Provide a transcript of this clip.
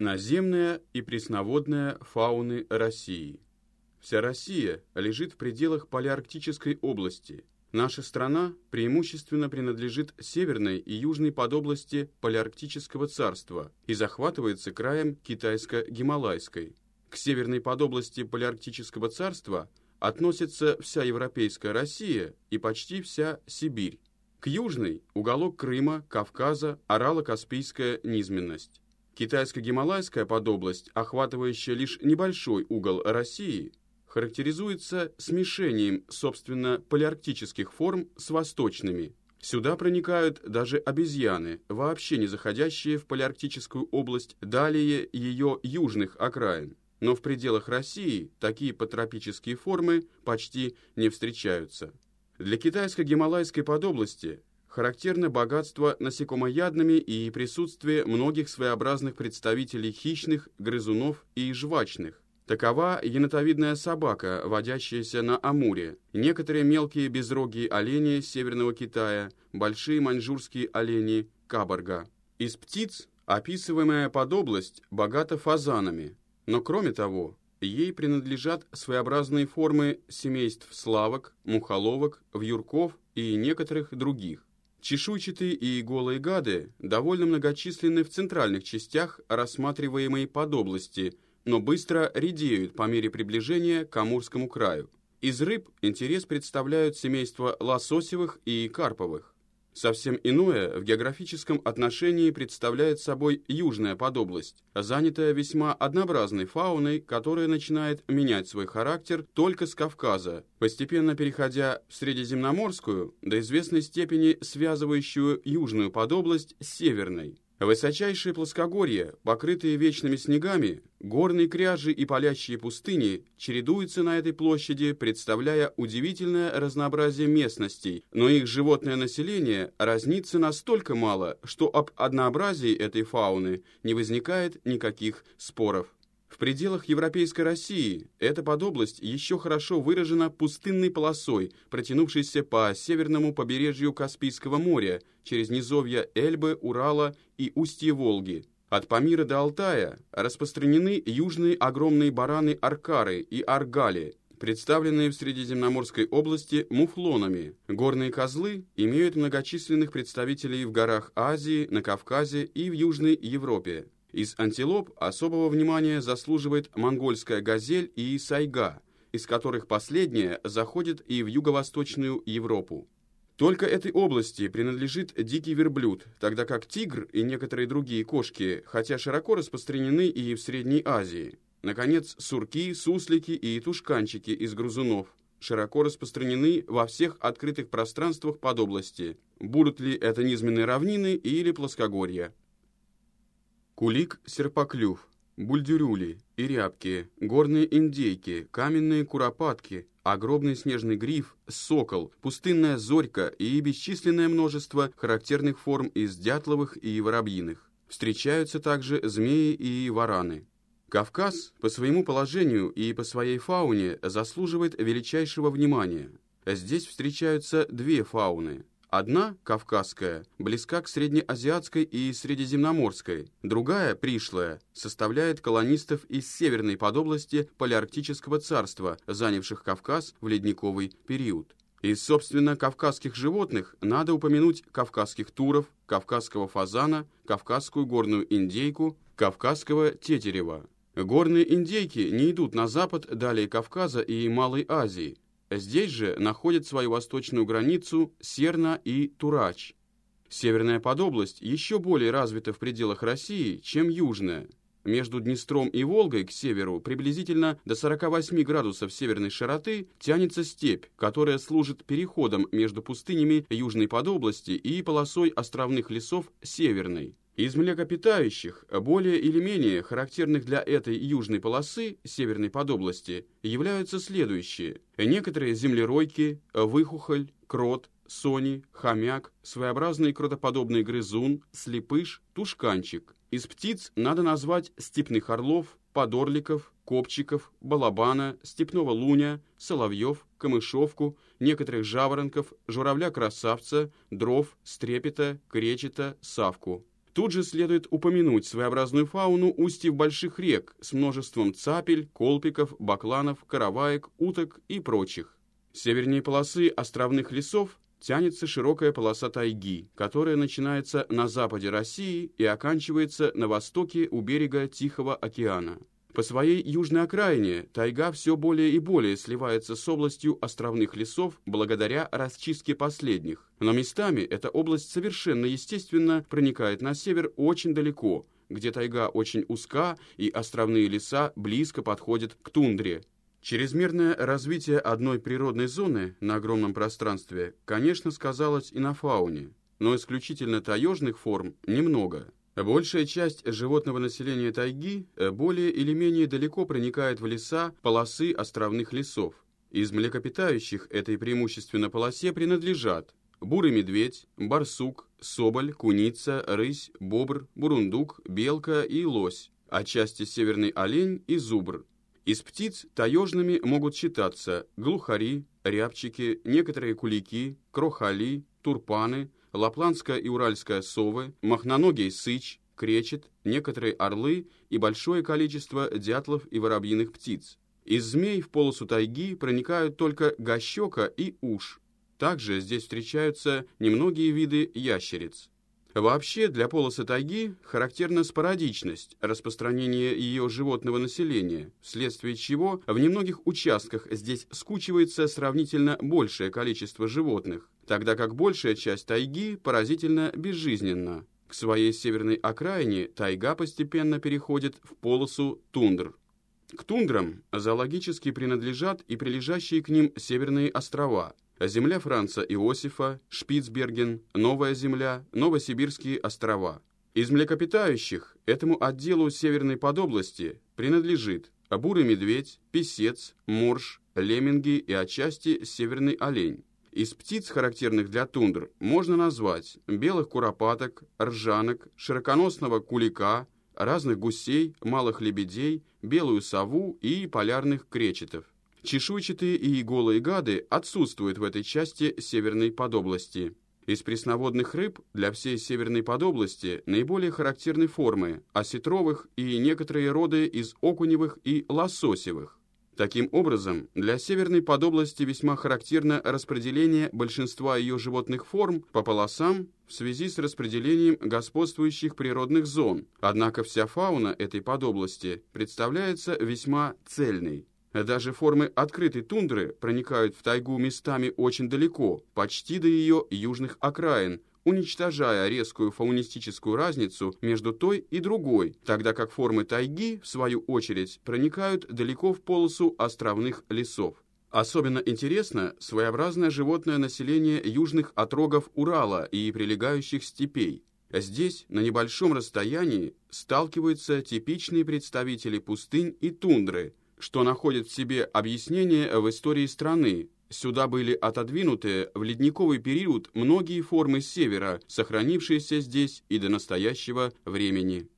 Наземная и пресноводная фауны России. Вся Россия лежит в пределах Палеарктической области. Наша страна преимущественно принадлежит северной и южной подобласти Палеарктического царства и захватывается краем Китайско-Гималайской. К северной подобласти Палеарктического царства относится вся Европейская Россия и почти вся Сибирь. К южной – уголок Крыма, Кавказа, Орало-Каспийская низменность. Китайско-гималайская подобласть, охватывающая лишь небольшой угол России, характеризуется смешением, собственно, палеарктических форм с восточными. Сюда проникают даже обезьяны, вообще не заходящие в палеарктическую область далее ее южных окраин. Но в пределах России такие патропические формы почти не встречаются. Для китайско-гималайской подобласти характерно богатство насекомоядными и присутствие многих своеобразных представителей хищных, грызунов и жвачных. Такова енотовидная собака, водящаяся на Амуре, некоторые мелкие безрогие олени Северного Китая, большие маньчжурские олени, кабарга. Из птиц описываемая подобласть богата фазанами, но кроме того, ей принадлежат своеобразные формы семейств славок, мухоловок, вьюрков и некоторых других. Чешуйчатые и голые гады довольно многочисленны в центральных частях рассматриваемой подобласти, но быстро редеют по мере приближения к Амурскому краю. Из рыб интерес представляют семейства лососевых и карповых. Совсем иное в географическом отношении представляет собой южная подобласть, занятая весьма однообразной фауной, которая начинает менять свой характер только с Кавказа, постепенно переходя в средиземноморскую, до известной степени связывающую южную подобласть с северной. Высочайшие плоскогорья, покрытые вечными снегами, горные кряжи и палящие пустыни чередуются на этой площади, представляя удивительное разнообразие местностей, но их животное население разнится настолько мало, что об однообразии этой фауны не возникает никаких споров. В пределах Европейской России эта подобласть еще хорошо выражена пустынной полосой, протянувшейся по северному побережью Каспийского моря, через низовья Эльбы, Урала и устье Волги. От Памира до Алтая распространены южные огромные бараны-аркары и аргали, представленные в Средиземноморской области муфлонами. Горные козлы имеют многочисленных представителей в горах Азии, на Кавказе и в Южной Европе. Из антилоп особого внимания заслуживает монгольская газель и сайга, из которых последняя заходит и в юго-восточную Европу. Только этой области принадлежит дикий верблюд, тогда как тигр и некоторые другие кошки, хотя широко распространены и в Средней Азии. Наконец, сурки, суслики и тушканчики из грызунов широко распространены во всех открытых пространствах под области, будут ли это низменные равнины или плоскогорья. Кулик-серпоклюв, бульдюрюли и рябки, горные индейки, каменные куропатки, огромный снежный гриф, сокол, пустынная зорька и бесчисленное множество характерных форм из дятловых и воробьиных. Встречаются также змеи и вараны. Кавказ по своему положению и по своей фауне заслуживает величайшего внимания. Здесь встречаются две фауны – Одна, кавказская, близка к среднеазиатской и средиземноморской, другая, пришлая, составляет колонистов из северной подобласти Палеарктического царства, занявших Кавказ в ледниковый период. Из, собственно, кавказских животных надо упомянуть кавказских туров, кавказского фазана, кавказскую горную индейку, кавказского тетерева. Горные индейки не идут на запад далее Кавказа и Малой Азии – Здесь же находят свою восточную границу Серна и Турач. Северная подобласть еще более развита в пределах России, чем южная. Между Днестром и Волгой к северу приблизительно до 48 градусов северной широты тянется степь, которая служит переходом между пустынями южной подобласти и полосой островных лесов северной. Из млекопитающих, более или менее характерных для этой южной полосы, северной подобласти, являются следующие. Некоторые землеройки, выхухоль, крот, сони, хомяк, своеобразный кротоподобный грызун, слепыш, тушканчик. Из птиц надо назвать степных орлов, подорликов, копчиков, балабана, степного луня, соловьев, камышовку, некоторых жаворонков, журавля-красавца, дров, стрепета, кречета, савку. Тут же следует упомянуть своеобразную фауну устьев больших рек с множеством цапель, колпиков, бакланов, караваек, уток и прочих. Севернее полосы островных лесов тянется широкая полоса тайги, которая начинается на западе России и оканчивается на востоке у берега Тихого океана. По своей южной окраине тайга все более и более сливается с областью островных лесов благодаря расчистке последних. Но местами эта область совершенно естественно проникает на север очень далеко, где тайга очень узка и островные леса близко подходят к тундре. Чрезмерное развитие одной природной зоны на огромном пространстве, конечно, сказалось и на фауне, но исключительно таежных форм немного. Большая часть животного населения тайги э, более или менее далеко проникает в леса полосы островных лесов. Из млекопитающих этой преимущественно полосе принадлежат бурый медведь, барсук, соболь, куница, рысь, бобр, бурундук, белка и лось, отчасти северный олень и зубр. Из птиц таежными могут считаться глухари, рябчики, некоторые кулики, крохали, турпаны – лапландская и уральская совы, махноногий сыч, кречет, некоторые орлы и большое количество дятлов и воробьиных птиц. Из змей в полосу тайги проникают только гощека и уж. Также здесь встречаются немногие виды ящериц. Вообще для полосы тайги характерна спорадичность распространения ее животного населения, вследствие чего в немногих участках здесь скучивается сравнительно большее количество животных, тогда как большая часть тайги поразительно безжизненна. К своей северной окраине тайга постепенно переходит в полосу тундр. К тундрам зоологически принадлежат и прилежащие к ним северные острова, земля Франца Иосифа, Шпицберген, Новая земля, Новосибирские острова. Из млекопитающих этому отделу северной подобласти принадлежит бурый медведь, песец, морж, лемминги и отчасти северный олень. Из птиц, характерных для тундр, можно назвать белых куропаток, ржанок, широконосного кулика, разных гусей, малых лебедей, белую сову и полярных кречетов. Чешуйчатые и голые гады отсутствуют в этой части северной подобласти. Из пресноводных рыб для всей северной подобласти наиболее характерны формы осетровых и некоторые роды из окуневых и лососевых. Таким образом, для северной подобласти весьма характерно распределение большинства ее животных форм по полосам в связи с распределением господствующих природных зон, однако вся фауна этой подобласти представляется весьма цельной. Даже формы открытой тундры проникают в тайгу местами очень далеко, почти до ее южных окраин, уничтожая резкую фаунистическую разницу между той и другой, тогда как формы тайги, в свою очередь, проникают далеко в полосу островных лесов. Особенно интересно своеобразное животное население южных отрогов Урала и прилегающих степей. Здесь, на небольшом расстоянии, сталкиваются типичные представители пустынь и тундры, что находит в себе объяснение в истории страны, Сюда были отодвинуты в ледниковый период многие формы севера, сохранившиеся здесь и до настоящего времени.